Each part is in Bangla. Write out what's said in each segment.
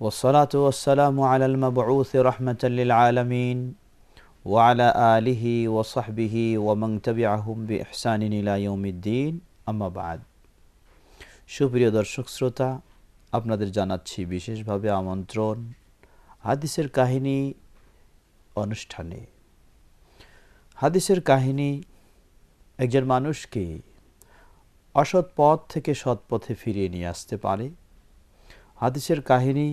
والصلاة والسلام على المبعوث رحمة للعالمين وعلى آله وصحبه ومن تبعهم بإحسان إلى يوم الدين أما بعد সুপ্রিয় দর্শক শ্রোতা আপনাদের জানাচ্ছি বিশেষভাবে আমন্ত্রণ হাদিসের কাহিনী অনুষ্ঠানে হাদিসের কাহিনী একজন মানুষকে অসৎ পথ থেকে সৎ পথে ফিরিয়ে নিয়ে আসতে পারে হাদিসের কাহিনী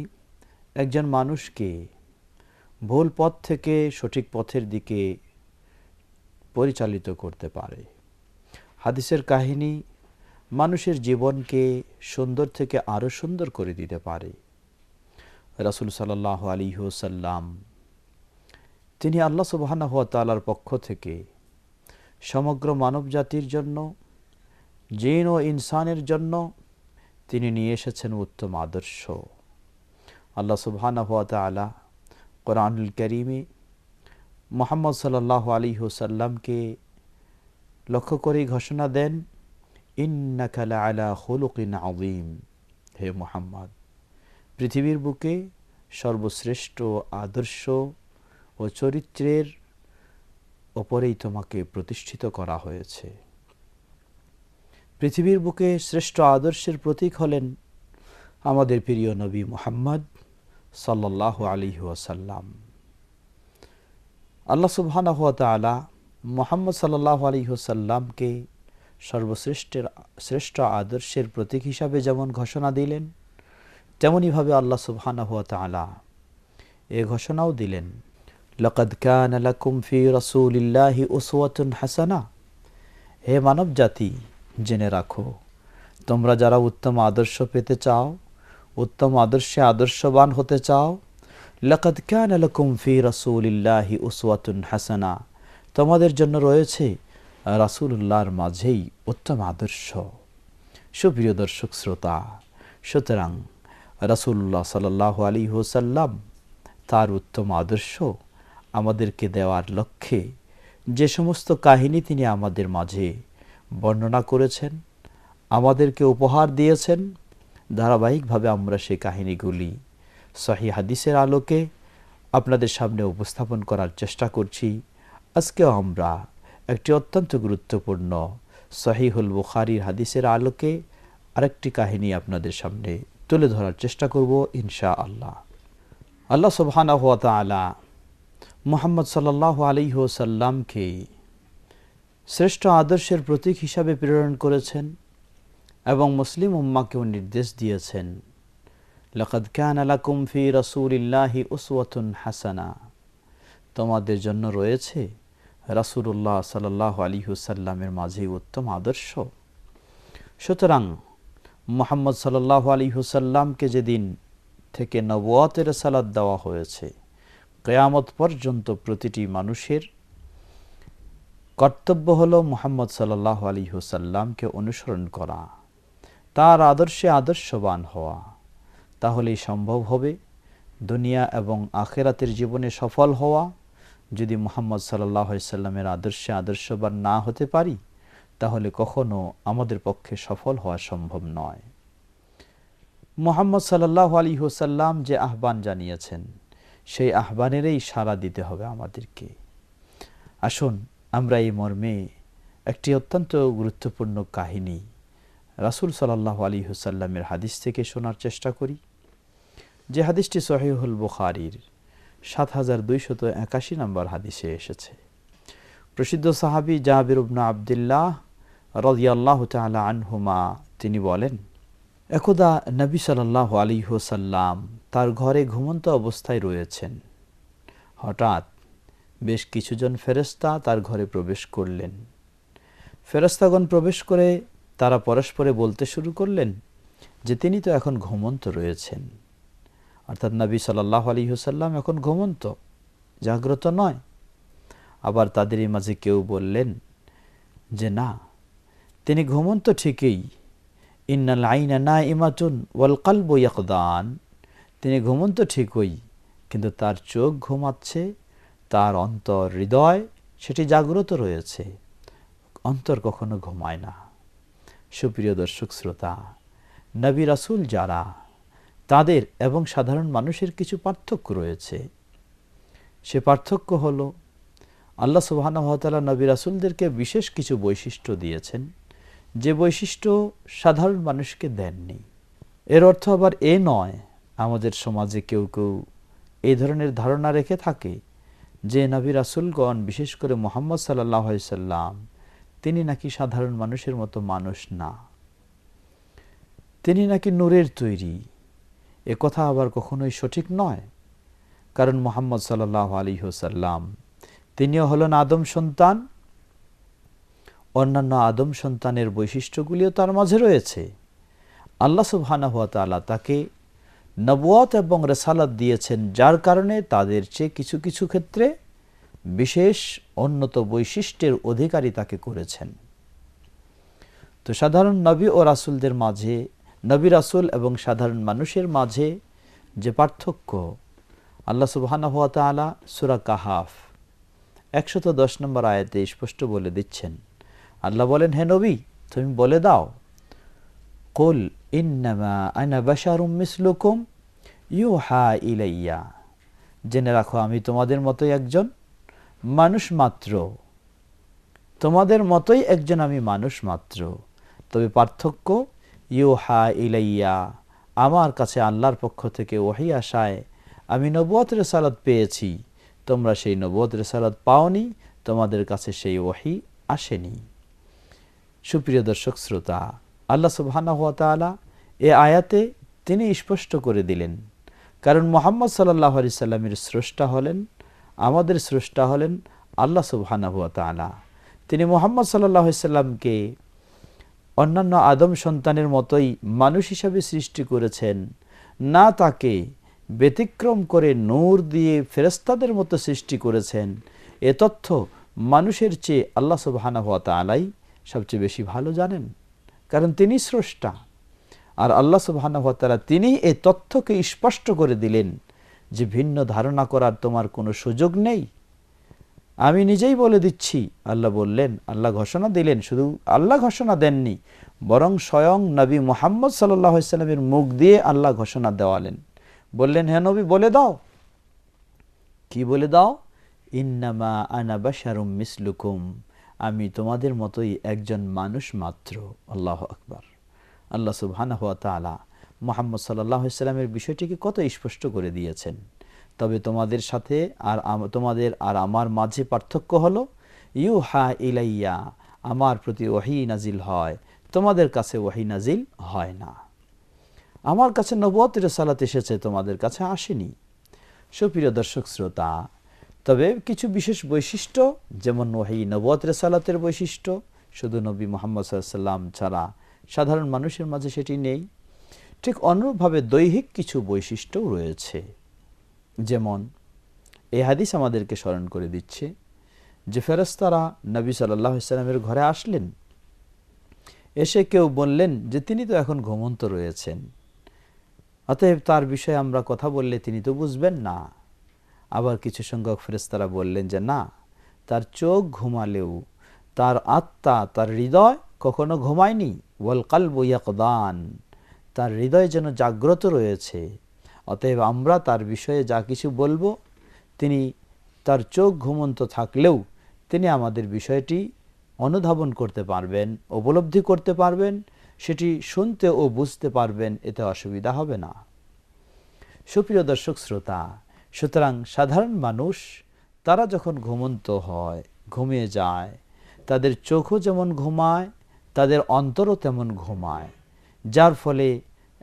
একজন মানুষকে ভুল পথ থেকে সঠিক পথের দিকে পরিচালিত করতে পারে। হাদিসের কাহিনী মানুষের জীবনকে সুন্দর থেকে আরও সুন্দর করে দিতে পারে। রাসুল সাল্লাহ আলী সাল্লাম তিনি আল্লাহ সুবাহানা তালার পক্ষ থেকে সমগ্র মানব জাতির জন্য, জিন ও ইনসানের জন্য তিনি নিয়ে এসেছেন উত্তম আদর্শ। আল্লাহ সুবহানা হাত তালা কোরআনুল করিমে মোহাম্মদ সাল্লাহ আলী হুসাল্লামকে লক্ষ্য করে ঘোষণা দেন ইন্নাকালা আলা হলুকিন আদিম হে মোহাম্মদ। পৃথিবীর বুকে সর্বশ্রেষ্ঠ আদর্শ ও চরিত্রের ওপরেই তোমাকে প্রতিষ্ঠিত করা হয়েছে। পৃথিবীর বুকে শ্রেষ্ঠ আদর্শের প্রতীক হলেন আমাদের প্রিয় নবী মোহাম্মদ। সাল্লাহ আলী ওয়াসাল্লাম। আল্লাহ সুবহানা হুয়া তালা মোহাম্মদ সাল্লাহ আলী সর্বশ্রেষ্ঠের, শ্রেষ্ঠ আদর্শের প্রতীক হিসাবে যেমন ঘোষণা দিলেন তেমনইভাবে আল্লাহ সুবহানা হুয়া তালা এ ঘোষণাও দিলেন, লকদ কান লাকুম ফি রসুলিল্লাহি উসওয়াতুন হাসানা। হে মানব জাতি জেনে রাখো, তোমরা যারা উত্তম আদর্শ পেতে চাও উত্তম আদর্শে আদর্শবান হতে চাও? লকদ কান লাকুম ফি রসুলিল্লাহি উসওয়াতুন হাসানা। তোমাদের জন্য রয়েছে রাসুল্লাহর মাঝেই উত্তম আদর্শ। সুপ্রিয় দর্শক শ্রোতা, সুতরাং রাসুল্লাহ সাল্লাহ আলী হোসাল্লাম তার উত্তম আদর্শ আমাদেরকে দেওয়ার লক্ষ্যে যে সমস্ত কাহিনী তিনি আমাদের মাঝে বর্ণনা করেছেন, আমাদেরকে উপহার দিয়েছেন ধারাবাহিকভাবে আমরা সেই কাহিনীগুলি, সহি হাদিসের আলোকে আপনাদের সামনে উপস্থাপন করার চেষ্টা করছি। আজকেও আমরা একটি অত্যন্ত গুরুত্বপূর্ণ সহিহুল বুখারির হাদিসের আলোকে আরেকটি কাহিনী আপনাদের সামনে তুলে ধরার চেষ্টা করব ইনশা আল্লাহ আল্লাহ সুবহানা হুয়া তালা মোহাম্মদ সাল্লাহ আলী সাল্লামকে শ্রেষ্ঠ আদর্শের প্রতীক হিসাবে প্রেরণ করেছেন। এবং মুসলিম উম্মাকেও নির্দেশ দিয়েছেন। লকদ খান আলাকুম ফি রসুলিল্লাহি উসওয়াতুন হাসানা। তোমাদের জন্য রয়েছে রাসুল্লাহ সাল্লাহ আলী হুসাল্লামের মাঝে উত্তম আদর্শ। সুতরাং মোহাম্মদ সাল্লাহ আলী হুসাল্লামকে যেদিন থেকে নবুয়াতের সালাদ দেওয়া হয়েছে, কেয়ামত পর্যন্ত প্রতিটি মানুষের কর্তব্য হল মোহাম্মদ সাল্লাহ আলী হুসাল্লামকে অনুসরণ করা। তার আদর্শে আদর্শবান হওয়া। তাহলেই সম্ভব হবে দুনিয়া এবং আখেরাতের জীবনে সফল হওয়া। যদি মোহাম্মদ সাল্লাহ সাল্লামের আদর্শে আদর্শবান না হতে পারি, তাহলে কখনো আমাদের পক্ষে সফল হওয়া সম্ভব নয়। মোহাম্মদ সাল্লাহ আলী হুসাল্লাম যে আহ্বান জানিয়েছেন, সেই আহ্বানেরই সাড়া দিতে হবে আমাদেরকে। আসুন, আমরা এই মর্মে একটি অত্যন্ত গুরুত্বপূর্ণ কাহিনী রাসুল সাল্লাহ আলী হুসাল্লামের হাদিস থেকে শোনার চেষ্টা করি। যে হাদিসটি সহিহুল বুখারির সাত হাজার দুইশত একাশি নম্বর হাদিসে এসেছে। প্রসিদ্ধ সাহাবি জাহাবির উবনা আবদুল্লাহ রদিয়াল্লাহ তালা আনহুমা, তিনি বলেন, একদা নবী সাল্লাহ আলী হোসাল্লাম তার ঘরে ঘুমন্ত অবস্থায় রয়েছেন। হঠাৎ বেশ কিছুজন ফেরেস্তা তার ঘরে প্রবেশ করলেন। ফেরস্তাগণ প্রবেশ করে তারা পরস্পরে বলতে শুরু করলেন যে তিনি তো এখন ঘুমন্ত রয়েছেন। অর্থাৎ নবী সাল্লাহ আলী হুসাল্লাম এখন ঘুমন্ত, জাগ্রত নয়। আবার তাদেরই মাঝে কেউ বললেন যে না, তিনি ঘুমন্ত ঠিকই। ইন্নাল আইনা না ইমাতুন ওয়াল কালব তিনি ঘুমন্ত ঠিকই, কিন্তু তার চোখ ঘুমাচ্ছে, তার অন্তর হৃদয়, সেটি জাগ্রত রয়েছে। অন্তর কখনো ঘুমায় না। সুপ্রিয় দর্শক শ্রোতা, নবী রাসুল যারা, তাদের এবং সাধারণ মানুষের কিছু পার্থক্য রয়েছে। সে পার্থক্য হলো, আল্লাহ সুবাহানহতালা নবী রাসুলদেরকে বিশেষ কিছু বৈশিষ্ট্য দিয়েছেন, যে বৈশিষ্ট্য সাধারণ মানুষকে দেননি। এর অর্থ আবার এ নয়, আমাদের সমাজে কেউ কেউ এই ধরনের ধারণা রেখে থাকে যে নবী রাসুলগণ, বিশেষ করে মোহাম্মদ সাল্লাহ সাল্লাম তিনি নাকি সাধারণ মানুষের মতো মানুষ না। তিনি নাকি নূরের তৈরি। এ কথা আবার কখনোই সঠিক নয়। কারণ মোহাম্মদ সাল্লাহ আলী হোসাল্লাম তিনিও হলেন আদম সন্তান। অন্যান্য আদম সন্তানের বৈশিষ্ট্যগুলিও তার মাঝে রয়েছে। আল্লাহ সুবহানা হাত তালা তাকে নবুয়াত এবং রেসালাত দিয়েছেন, যার কারণে তাদের চেয়ে কিছু কিছু ক্ষেত্রে বিশেষ উন্নত বৈশিষ্ট্যের অধিকারী তাকে করেছেন। তো সাধারণ নবী ও রাসুলদের মাঝে, নবী রাসুল এবং সাধারণ মানুষের মাঝে যে পার্থক্য, আল্লাহ সুবাহানা হাত তালা সুরা কাহাফ একশত দশ নম্বর আয়াতে স্পষ্ট বলে দিচ্ছেন। আল্লাহ বলেন, হে নবী, তুমি বলে দাও, কুল ইন্নামা মিসলুকুম ইউহা ইলাইয়া। জেনে রাখো, আমি তোমাদের মতোই একজন মানুষ মাত্র। তোমাদের মতোই একজন আমি মানুষ মাত্র। তবে পার্থক্য, ইউহা ইলাইয়া, আমার কাছে আল্লাহর পক্ষ থেকে ওহি আসায় আমি নবুয়ত রেসালত পেয়েছি। তোমরা সেই নবুয়ত রেসালত পাওনি, তোমাদের কাছে সেই ওহি আসেনি। সুপ্রিয় দর্শক, শ্রোতা, আল্লাহ সুবহানা হাত তালা এ আয়াতে তিনি স্পষ্ট করে দিলেন। কারণ মোহাম্মদ সাল্লাহ আলি সাল্লামের স্রষ্টা হলেন আমাদের স্রষ্টা হলেন আল্লাহ সুবহানা হুয়া তালা তিনি মোহাম্মদ সাল্লাহ সাল্লামকে অন্যান্য আদম সন্তানের মতোই মানুষ হিসাবে সৃষ্টি করেছেন। না তাকে ব্যতিক্রম করে নূর দিয়ে ফেরস্তাদের মতো সৃষ্টি করেছেন। এ তথ্য মানুষের চেয়ে আল্লাহ সুবাহানা হাত আলাই সবচেয়ে বেশি ভালো জানেন। কারণ তিনি স্রষ্টা। আর আল্লাহ সুবাহানা হাতালা তিনি এই তথ্যকে স্পষ্ট করে দিলেন। যে ভিন্ন ধারণা করার তোমার কোনো সুযোগ নেই। আমি নিজেই বলে দিচ্ছি, আল্লাহ বললেন, আল্লাহ ঘোষণা দিলেন, শুধু আল্লাহ ঘোষণা দেননি, বরং স্বয়ং নবী মোহাম্মদ সাল্লামের মুখ দিয়ে আল্লাহ ঘোষণা দেওয়ালেন। বললেন হ্যাঁ নবী, বলে দাও। কি বলে দাও? ইন্নামা আনা বাশারুম মিসলুকুম। আমি তোমাদের মতোই একজন মানুষ মাত্র। আল্লাহ আকবার। আল্লাহ সুবহানা হাত তালা মোহাম্মদ সাল্লাহ ইসলামের বিষয়টিকে কত স্পষ্ট করে দিয়েছেন। তবে তোমাদের সাথে আর তোমাদের আর আমার মাঝে পার্থক্য হলো ইউ হা ইলাইয়া, আমার প্রতি ওয়াহি নাজিল হয়, তোমাদের কাছে ওয়াহি নাজিল হয় না। আমার কাছে নবত রেসালাত এসেছে, তোমাদের কাছে আসেনি। সুপ্রিয় দর্শক শ্রোতা, তবে কিছু বিশেষ বৈশিষ্ট্য, যেমন ওয়াহি নবত রেসালাতের বৈশিষ্ট্য, শুধু নবী মোহাম্মদ সাল্লাম ছাড়া সাধারণ মানুষের মাঝে সেটি নেই। ঠিক অনুরূপভাবে দৈহিক কিছু বৈশিষ্ট্যও রয়েছে। যেমন, এই হাদিস আমাদেরকে স্মরণ করে দিচ্ছে যে ফেরস্তারা নবী সাল্লাহ ইসলামের ঘরে আসলেন। এসে কেউ বললেন যে, তিনি তো এখন ঘুমন্ত রয়েছেন। অতএব তার বিষয়ে আমরা কথা বললে তিনি তো বুঝবেন না। আবার কিছু সংখ্যক ফেরেস্তারা বললেন যে, না, তার চোখ ঘুমালেও, তার আত্মা, তার হৃদয় কখনো ঘুমায়নি। ওয়াল কাল বইয়াকদান তার হৃদয় যেন জাগ্রত রয়েছে। অতএব আমরা তার বিষয়ে যা কিছু বলব, তিনি তার চোখ ঘুমন্ত থাকলেও তিনি আমাদের বিষয়টি অনুধাবন করতে পারবেন, উপলব্ধি করতে পারবেন, সেটি শুনতে ও বুঝতে পারবেন, এতে অসুবিধা হবে না। সুপ্রিয় দর্শক শ্রোতা, সুতরাং সাধারণ মানুষ, তারা যখন ঘুমন্ত হয়, ঘুমিয়ে যায়, তাদের চোখও যেমন ঘুমায়, তাদের অন্তরও তেমন ঘুমায়, যার ফলে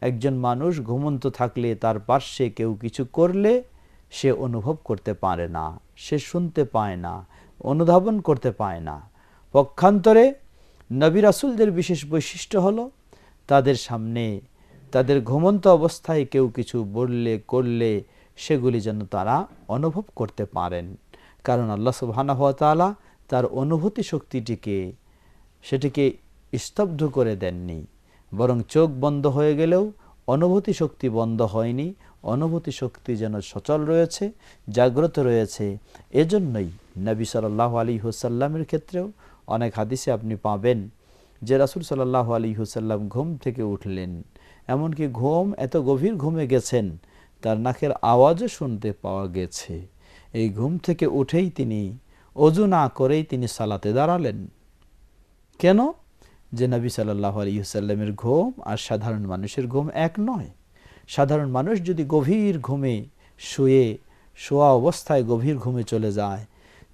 একজন মানুষ ঘুমন্ত থাকলে তার পার্শ্বে কেউ কিছু করলে সে অনুভব করতে পারে না, সে শুনতে পায় না, অনুধাবন করতে পায় না। পক্ষান্তরে নবী রাসুলদের বিশেষ বৈশিষ্ট্য হলো তাদের সামনে তাদের ঘুমন্ত অবস্থায় কেউ কিছু বললে, করলে সেগুলি যেন তারা অনুভব করতে পারেন। কারণ আল্লাহ সুবহানাহু ওয়া তাআলা তার অনুভূতি শক্তিটিকে সেটিকে স্তব্ধ করে দেননি। বরং চোখ বন্ধ হয়ে গেলেও অনুভূতি শক্তি বন্ধ হয়নি, অনুভূতি শক্তি যেন সচল রয়েছে, জাগ্রত রয়েছে। এজন্যই নবী সাল্লাহ আলী হুসাল্লামের ক্ষেত্রেও অনেক হাদিসে আপনি পাবেন যে রাসুল সাল্লাহ আলী হুসাল্লাম ঘুম থেকে উঠলেন। এমনকি ঘুম এত গভীর ঘুমে গেছেন, তার নাকের আওয়াজও শুনতে পাওয়া গেছে। এই ঘুম থেকে উঠেই তিনি অজু না করেই তিনি সালাতে দাঁড়ালেন। কেন? যে নবী সাল্লাহ আলী ঘুম আর সাধারণ মানুষের ঘুম এক নয়। সাধারণ মানুষ যদি গভীর ঘুমে শুয়ে, শোয়া অবস্থায় গভীর ঘুমে চলে যায়,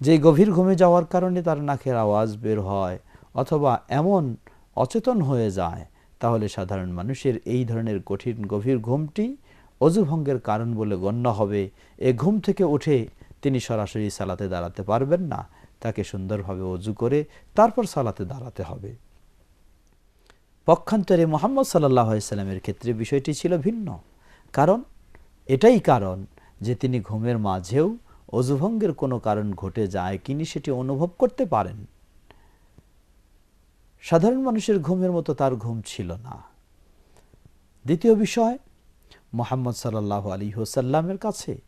যে গভীর ঘুমে যাওয়ার কারণে তার নাকের আওয়াজ বের হয় অথবা এমন অচেতন হয়ে যায়, তাহলে সাধারণ মানুষের এই ধরনের কঠিন গভীর ঘুমটি অজুভঙ্গের কারণ বলে গণ্য হবে। এ ঘুম থেকে উঠে তিনি সরাসরি সালাতে দাঁড়াতে পারবেন না। তাকে সুন্দরভাবে অজু করে তারপর সালাতে দাঁড়াতে হবে। পক্ষান্তরে মোহাম্মদ সাল্লাহ সাল্লামের ক্ষেত্রে বিষয়টি ছিল ভিন্ন। কারণ, এটাই কারণ যে তিনি ঘুমের মাঝেও অজুভঙ্গের কোনো কারণ ঘটে যায় কিনি সেটি অনুভব করতে পারেন। সাধারণ মানুষের ঘুমের মতো তার ঘুম ছিল না। দ্বিতীয় বিষয়, মোহাম্মদ সাল্লাহ আলী হোসাল্লামের কাছে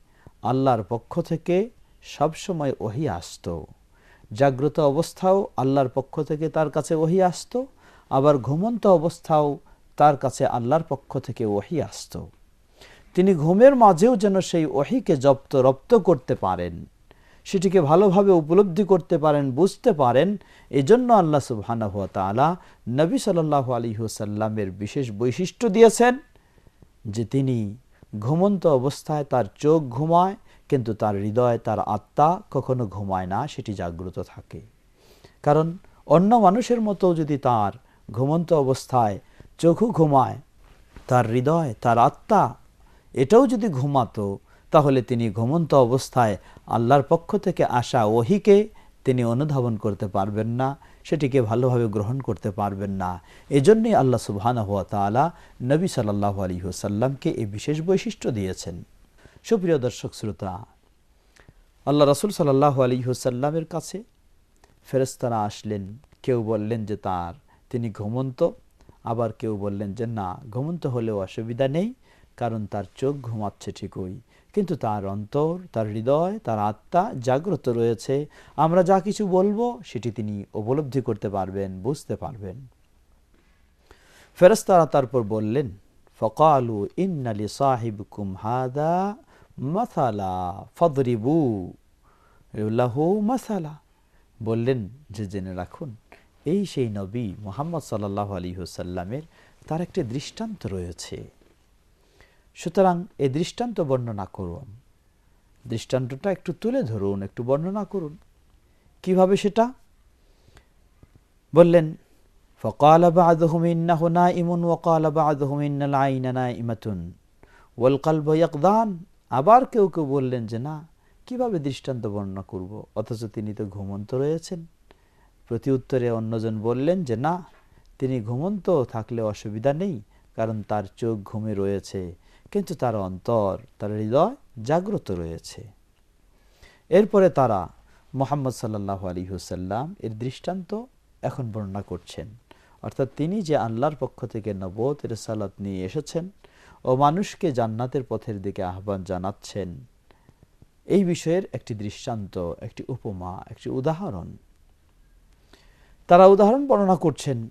আল্লাহর পক্ষ থেকে সবসময় ওহি আসত। জাগ্রত অবস্থাও আল্লাহর পক্ষ থেকে তার কাছে ওহি আসত। আবার ঘুমন্ত অবস্থাও তার কাছে আল্লাহর পক্ষ থেকে ওহি আসত। তিনি ঘুমের মাঝেও যেন সেই ওহিকে জপ্ত রপ্ত করতে পারেন। সেটিকে ভালোভাবে উপলব্ধি করতে পারেন, বুঝতে পারেন। এজন্য আল্লাহ সুবহানাহ তালা নবী সাল্লাহ আলী হুসাল্লামের বিশেষ বৈশিষ্ট্য দিয়েছেন যে তিনি ঘুমন্ত অবস্থায় তার চোখ ঘুমায়, কিন্তু তার হৃদয় তার আত্মা কখনো ঘুমায় না, সেটি জাগ্রত থাকে। কারণ অন্য মানুষের মতো যদি তার ঘুমন্ত অবস্থায়, চোখও ঘুমায়, তার হৃদয়, তার আত্মা এটাও যদি ঘুমাতো, তাহলে তিনি ঘুমন্ত অবস্থায় আল্লাহর পক্ষ থেকে আসা ওহিকে তিনি অনুধাবন করতে পারবেন না, সেটিকে ভালোভাবে গ্রহণ করতে পারবেন না। এজন্যই আল্লাহ সুবহান হুয়া তালা নবী সাল্লাহ আলী হুসাল্লামকে এই বিশেষ বৈশিষ্ট্য দিয়েছেন। সুপ্রিয় দর্শক, শ্রোতা, আল্লাহ রসুল সাল্লাহ আলী হুসাল্লামের কাছে ফেরেস্তারা আসলেন, কেউ বললেন যে তার তিনি ঘুমন্ত। আবার কেউ বললেন যে, না, ঘুমন্ত হলেও অসুবিধা নেই, কারণ তার চোখ ঘুমাচ্ছে ঠিকই। কিন্তু তার অন্তর, তার হৃদয়, তার আত্মা জাগ্রত রয়েছে। আমরা যা কিছু বলব, সেটি তিনি উপলব্ধি করতে পারবেন, বুঝতে পারবেন। ফেরস্তারা তারপর বললেন, ফকালু ইন্নালি সাহিব কুমহাদা মাসালা ফদরিবু লাহু মাসালা। বললেন যে, জেনে রাখুন এই সেই নবী মোহাম্মদ সাল্লাহ আলী হুসাল্লামের তার একটি দৃষ্টান্ত রয়েছে সুতরাং এই দৃষ্টান্ত বর্ণনা করুন দৃষ্টান্তটা একটু তুলে ধরুন একটু বর্ণনা করুন কিভাবে সেটা বললেন فقال بعضهم إنه نائم وقال بعضهم إن العين نائمة والقلب يقظان আবার কেউ কেউ বললেন যে না কিভাবে দৃষ্টান্ত বর্ণনা করব অথচ তিনি তো ঘুমন্ত রয়েছেন প্রতি উত্তরে অন্যজন বললেন যে, না, তিনি ঘুমন্ত, থাকলে অসুবিধা নেই, কারণ তার চোখ ঘুমে রয়েছে, কিন্তু তার অন্তর, তার হৃদয় জাগ্রত রয়েছে। এরপরে তারা মোহাম্মদ সাল্লাহ আলী হুসাল্লাম এর দৃষ্টান্ত এখন বর্ণনা করছেন। অর্থাৎ তিনি যে আল্লাহর পক্ষ থেকে নবত রেসালত নিয়ে এসেছেন ও মানুষকে জান্নাতের পথের দিকে আহ্বান জানাচ্ছেন, এই বিষয়ের একটি দৃষ্টান্ত, একটি উপমা, একটি উদাহরণ। তারা উদাহরণ বর্ণনা করছেন।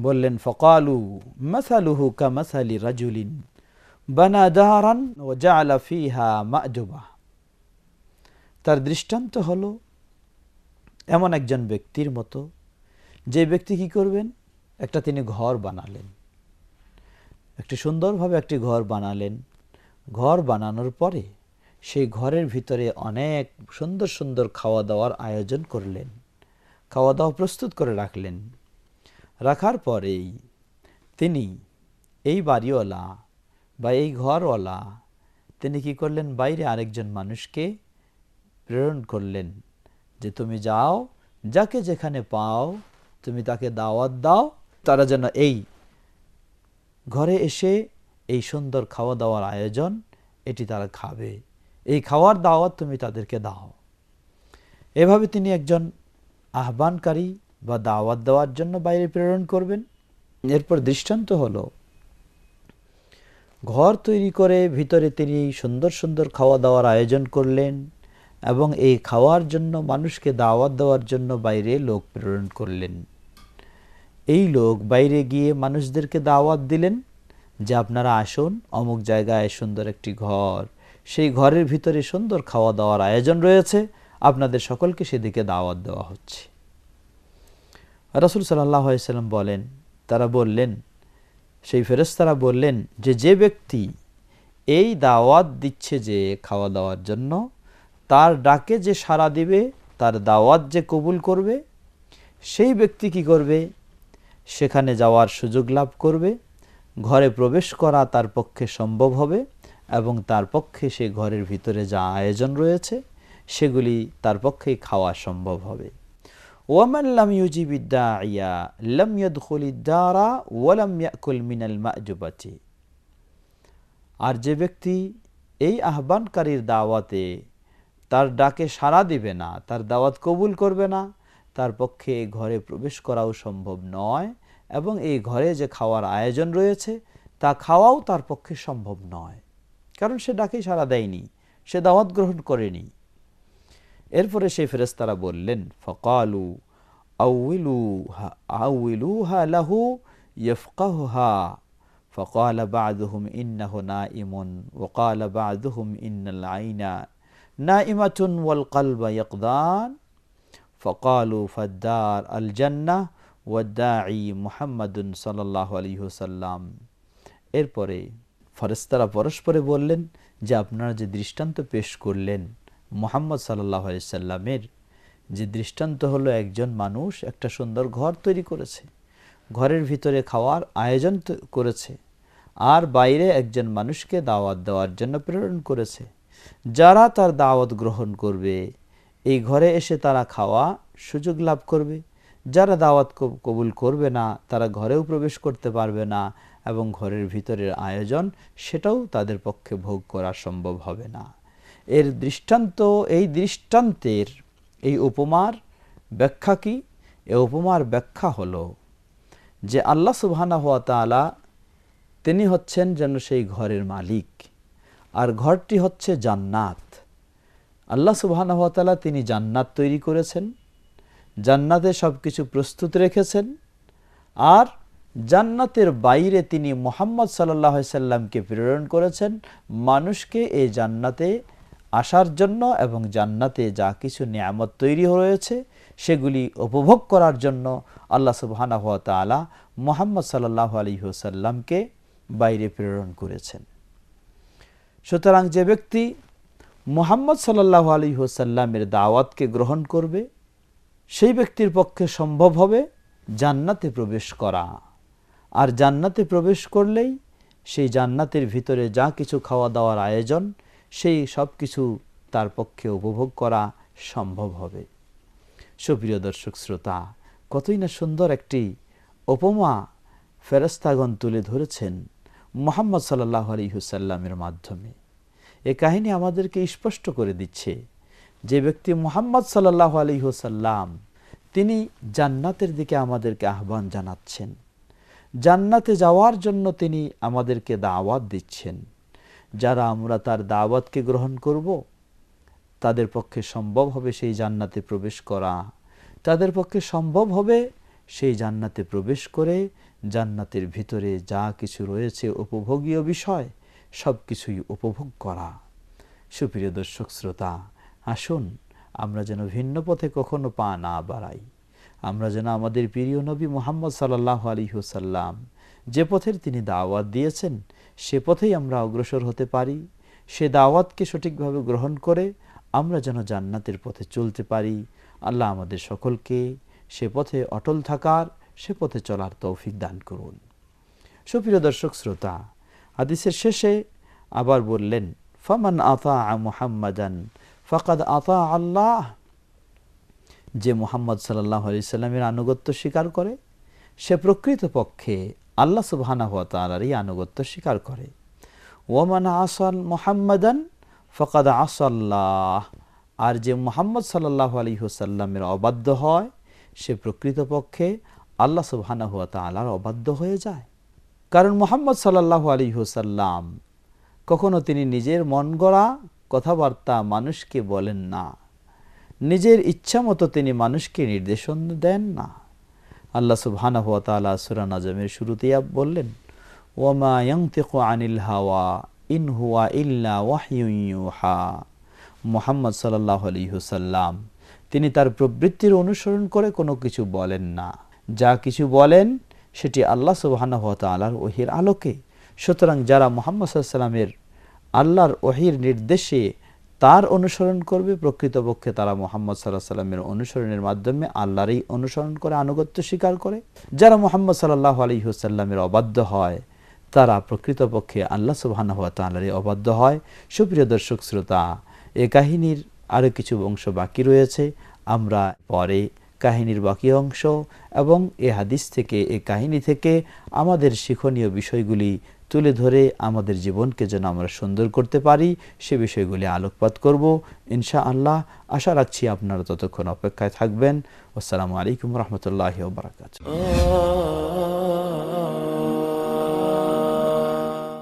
বললেন, ফকালু মাসালুহু কা মাসালি রাজুলিন বানা ও জালা ফিহা মাজুবা। তার দৃষ্টান্ত হলো এমন একজন ব্যক্তির মতো। যে ব্যক্তি কি করবেন? একটা তিনি ঘর বানালেন। একটি সুন্দরভাবে একটি ঘর বানালেন। ঘর বানানোর পরে সেই ঘরের ভিতরে অনেক সুন্দর সুন্দর খাওয়া দাওয়ার আয়োজন করলেন। খাওয়া দাওয়া প্রস্তুত করে রাখলেন। রাখার পরেই তিনি, এই বাড়িওয়ালা বা এই ঘরওয়ালা, তিনি কি করলেন? বাইরে আরেকজন মানুষকে প্রেরণ করলেন যে তুমি যাও, যাকে যেখানে পাও, তুমি তাকে দাওয়াত দাও, তারা যেন এই ঘরে এসে এই সুন্দর খাওয়া দাওয়ার আয়োজন, এটি তারা খাবে। এই খাওয়ার দাওয়াত তুমি তাদেরকে দাও। এভাবে তিনি একজন আহ্বানকারী বা দাওয়াত দেওয়ার জন্য বাইরে প্রেরণ করবেন। এরপর দৃষ্টান্ত হল, ঘর তৈরি করে ভিতরে তিনি সুন্দর সুন্দর খাওয়া দাওয়ার আয়োজন করলেন এবং এই খাওয়ার জন্য মানুষকে দাওয়াত দেওয়ার জন্য বাইরে লোক প্রেরণ করলেন। এই লোক বাইরে গিয়ে মানুষদেরকে দাওয়াত দিলেন যে, আপনারা আসুন, অমুক জায়গায় সুন্দর একটি ঘর, সেই ঘরের ভিতরে সুন্দর খাওয়া দাওয়ার আয়োজন রয়েছে আপনাদের সকলকে সেদিকে দাওয়াত দেওয়া হচ্ছে। রাসুল সাল্লাম বলেন, তারা বললেন, সেই ফেরেস্তারা বললেন যে যে ব্যক্তি এই দাওয়াত দিচ্ছে যে খাওয়া দাওয়ার জন্য, তার ডাকে যে সাড়া দিবে, তার দাওয়াত যে কবুল করবে, সেই ব্যক্তি কি করবে? সেখানে যাওয়ার সুযোগ লাভ করবে, ঘরে প্রবেশ করা তার পক্ষে সম্ভব হবে এবং তার পক্ষে সে ঘরের ভিতরে যা আয়োজন রয়েছে সেগুলি তার পক্ষেই খাওয়া সম্ভব হবে। ওয়ামান লাম ইউজিবিদ্দা ইয়া লাম ইয়াদখুলিদ্দারা ওয়ালাম ইয়াকুল মিনাল মা'জুবাতি। আর যে ব্যক্তি এই আহ্বানকারীর দাওয়াতে তার ডাকে সাড়া দিবে না, তার দাওয়াত কবুল করবে না, তার পক্ষে ঘরে প্রবেশ করাও সম্ভব নয় এবং এই ঘরে যে খাওয়ার আয়োজন রয়েছে, তা খাওয়াও তার পক্ষে সম্ভব নয়। কারণ সে ডাকে সাড়া দেয়নি, সে দাওয়াত গ্রহণ করেনি। এরপরে সেই ফেরেস্তারা বললেন ফকালু আউইলুহা আউইলুহা লাহু ইয়ফকাহুহা فقال بعضهم إنه نائم وقال بعضهم إن العين نائمة والقلب يقضان فقالوا فالدار الجنة والداعي محمد صلى الله عليه وسلم এরপরে ফরেস্তারা পরস্পরে বললেন যে আপনারা যে দৃষ্টান্ত পেশ করলেন মোহাম্মদ সাল্লাহ সাল্লামের যে দৃষ্টান্ত হলো একজন মানুষ একটা সুন্দর ঘর তৈরি করেছে। ঘরের ভিতরে খাওয়ার আয়োজন করেছে। আর বাইরে একজন মানুষকে দাওয়াত দেওয়ার জন্য প্রেরণ করেছে। যারা তার দাওয়াত গ্রহণ করবে, এই ঘরে এসে তারা খাওয়া সুযোগ লাভ করবে। যারা দাওয়াত কবুল করবে না, তারা ঘরেও প্রবেশ করতে পারবে না এবং ঘরের ভিতরের আয়োজন সেটাও তাদের পক্ষে ভোগ করা সম্ভব হবে না। এর দৃষ্টান্ত, এই দৃষ্টান্তের এই উপমার ব্যাখ্যা কি? এ উপমার ব্যাখ্যা হলো যে আল্লাহ সুবহানা হাত তালা তিনি হচ্ছেন যেন সেই ঘরের মালিক আর ঘরটি হচ্ছে জান্নাত। আল্লাহ সুবহানা হাত তালা তিনি জান্নাত তৈরি করেছেন, জান্নাতে সব কিছু প্রস্তুত রেখেছেন আর জান্নাতের বাইরে তিনি মোহাম্মদ সাল্লাহ সাল্লামকে প্রেরণ করেছেন। মানুষকে এই জান্নাতে আসার জন্য এবং জান্নাতে যা কিছু নিয়ামত তৈরি রয়েছে সেগুলি উপভোগ করার জন্য আল্লাহ সুবহানা হাত তালা মোহাম্মদ সাল্লাহ আলী হুসাল্লামকে বাইরে প্রেরণ করেছেন। সুতরাং যে ব্যক্তি মোহাম্মদ সাল্লাহ আলী হুসাল্লামের দাওয়াতকে গ্রহণ করবে, সেই ব্যক্তির পক্ষে সম্ভব হবে জান্নাতে প্রবেশ করা। আর জান্নাতে প্রবেশ করলেই সেই জান্নাতের ভিতরে যা কিছু খাওয়া দাওয়ার আয়োজন সেই সব কিছু তার পক্ষে উপভোগ করা সম্ভব হবে। সুপ্রিয় দর্শক শ্রোতা, কতই না সুন্দর একটি উপমা ফেরস্তাগণ তুলে ধরেছেন মোহাম্মদ সাল্লাহ আলী মাধ্যমে। এ কাহিনী আমাদেরকে স্পষ্ট করে দিচ্ছে যে ব্যক্তি মোহাম্মদ সাল্লাহ আলী তিনি জান্নাতের দিকে আমাদেরকে আহ্বান জানাচ্ছেন। জান্নাতে যাওয়ার জন্য তিনি আমাদেরকে দাওয়াত দিচ্ছেন। যারা আমরা তার দাওয়াতকে গ্রহণ করব, তাদের পক্ষে সম্ভব হবে সেই জান্নাতে প্রবেশ করা। তাদের পক্ষে সম্ভব হবে সেই জান্নাতে প্রবেশ করে জান্নাতের ভিতরে যা কিছু রয়েছে উপভোগীয় বিষয়, সব কিছুই উপভোগ করা। সুপ্রিয় দর্শক শ্রোতা, আসুন আমরা যেন ভিন্ন পথে কখনো পা না বাড়াই। আমরা যেন আমাদের প্রিয় নবী মোহাম্মদ সাল্লাহ আলী হুসাল্লাম যে পথের তিনি দাওয়াত দিয়েছেন সে পথেই আমরা অগ্রসর হতে পারি, সে দাওয়াতকে সঠিকভাবে গ্রহণ করে আমরা যেন জান্নাতের পথে চলতে পারি। আল্লাহ আমাদের সকলকে সে পথে অটল থাকার, সে পথে চলার তৌফিক দান করুন। সুপ্রিয় দর্শক, শ্রোতা, হাদিসের শেষে আবার বললেন, ফামান আতা মুহাম্মাদান ফাকাদ আতা আল্লাহ। যে মোহাম্মদ সাল্লাহ আলি সাল্লামের আনুগত্য স্বীকার করে, সে প্রকৃত পক্ষে আল্লাহ সুবাহানা হাত তালারই আনুগত্য স্বীকার করে। ওমান আসল মোহাম্মদান ফকাদ আসাল্লাহ। আর যে মোহাম্মদ সাল্লাহ আলী হুসাল্লামের অবাধ্য হয়, সে প্রকৃতপক্ষে আল্লাহ সুবহানাহু হুয়া তালার অবাধ্য হয়ে যায়। কারণ মোহাম্মদ সাল্লাহ আলী হুসাল্লাম কখনো তিনি নিজের মন গড়া কথাবার্তা মানুষকে বলেন না। নিজের ইচ্ছা মতো তিনি মানুষকে নির্দেশন দেন না। আল্লাহ সুবহানাহু ওয়া তাআলা সূরা নাজমের শুরুতেই বললেন ওয়ামা ইয়ানতিকু আনিল হাওয়া ইন হুয়া ইল্লা ওয়াহয়ুন ইউহা। মুহাম্মদ সাল্লাল্লাহু আলাইহি ওয়াসাল্লাম, তিনি তার প্রবৃত্তির অনুসরণ করে কোনো কিছু বলেন না। যা কিছু বলেন, সেটি আল্লাহ সুবহানাহু ওয়া তাআলার ওহির আলোকে। সুতরাং যারা মুহাম্মদ ওয়াসাল্লামের আল্লাহর ওহির নির্দেশে তার অনুসরণ করবে, প্রকৃতপক্ষে তারা মোহাম্মদ সাল্লাহ সাল্লামের অনুসরণের মাধ্যমে আল্লাহরই অনুসরণ করে, আনুগত্য স্বীকার করে। যারা মোহাম্মদ সাল্লাহ আলী হুসাল্লামের অবাধ্য হয়, তারা প্রকৃতপক্ষে আল্লাহ সুবাহান হওয়া তাল্লাহরই অবাধ্য হয়। সুপ্রিয় দর্শক, শ্রোতা, এ কাহিনীর আরও কিছু অংশ বাকি রয়েছে। আমরা পরে কাহিনীর বাকি অংশ এবং এ হাদিস থেকে, এ কাহিনী থেকে আমাদের শিক্ষণীয় বিষয়গুলি তুলে ধরে আমাদের জীবনকে যেন আমরা সুন্দর করতে পারি, সে বিষয়গুলি আলোকপাত করব। ইনশা আল্লাহ আশা রাখছি আপনারা ততক্ষণ অপেক্ষায় থাকবেন। আসসালামু আলাইকুম রহমতুল্লাহ বারাকাত